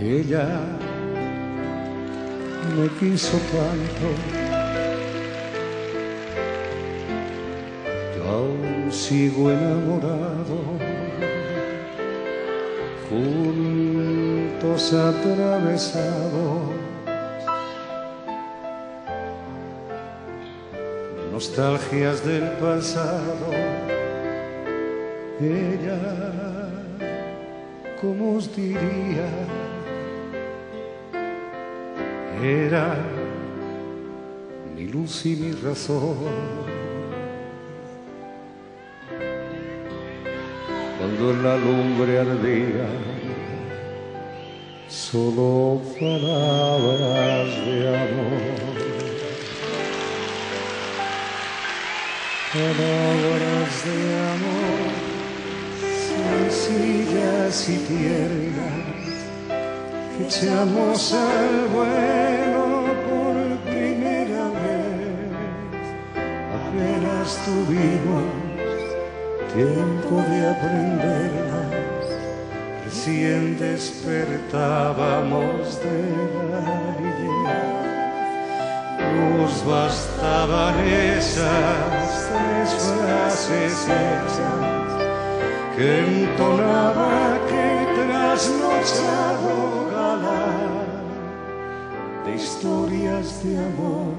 ella me quiso tanto. Yo aún sigo enamorado, juntos atravesados. Nostalgias del pasado, ella, ¿cómo os diría? Era mi luz y mi razón. Cuando la lumbre ardía, solo palabras de amor. Palabras de amor, sencillas y tiernas que echamos al vuelo tuvimos tiempo de aprenderlas, recién despertábamos de la niñez. Nos bastaban esas tres frases hechas que entonaba aquel trasnochado de historias de amor,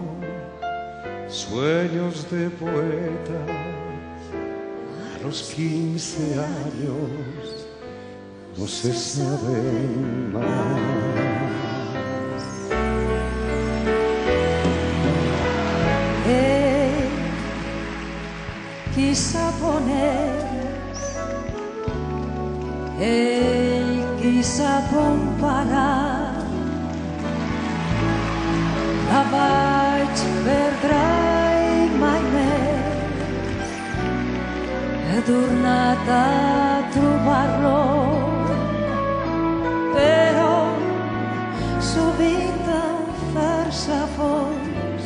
sueños de poetas. A los quince años no se sabe más. Él quizá poner, él quizá comparar la vaig perdre he tornat a trobar-lo. Però sovint em fer-se fons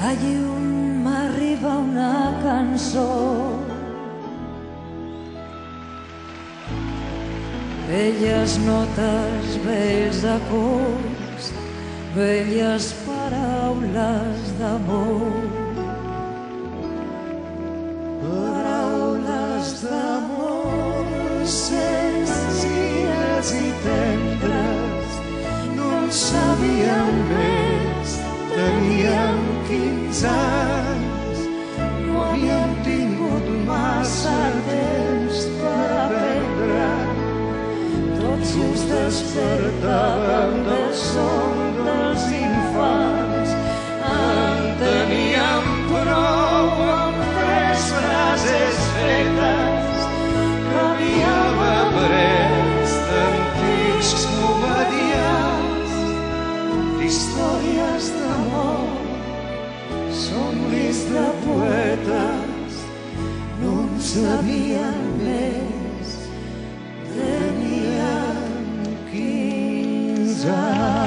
de llum m'arriba una cançó. Velles notes, vells acords, velles paraules d'amor. Paraules d'amor senzilles i tendres, no en sabíem més, teníem 15 anys, no havíem tingut massa temps per aprendre tots just despertàvem del son dels infants. sabían mes, tenían quince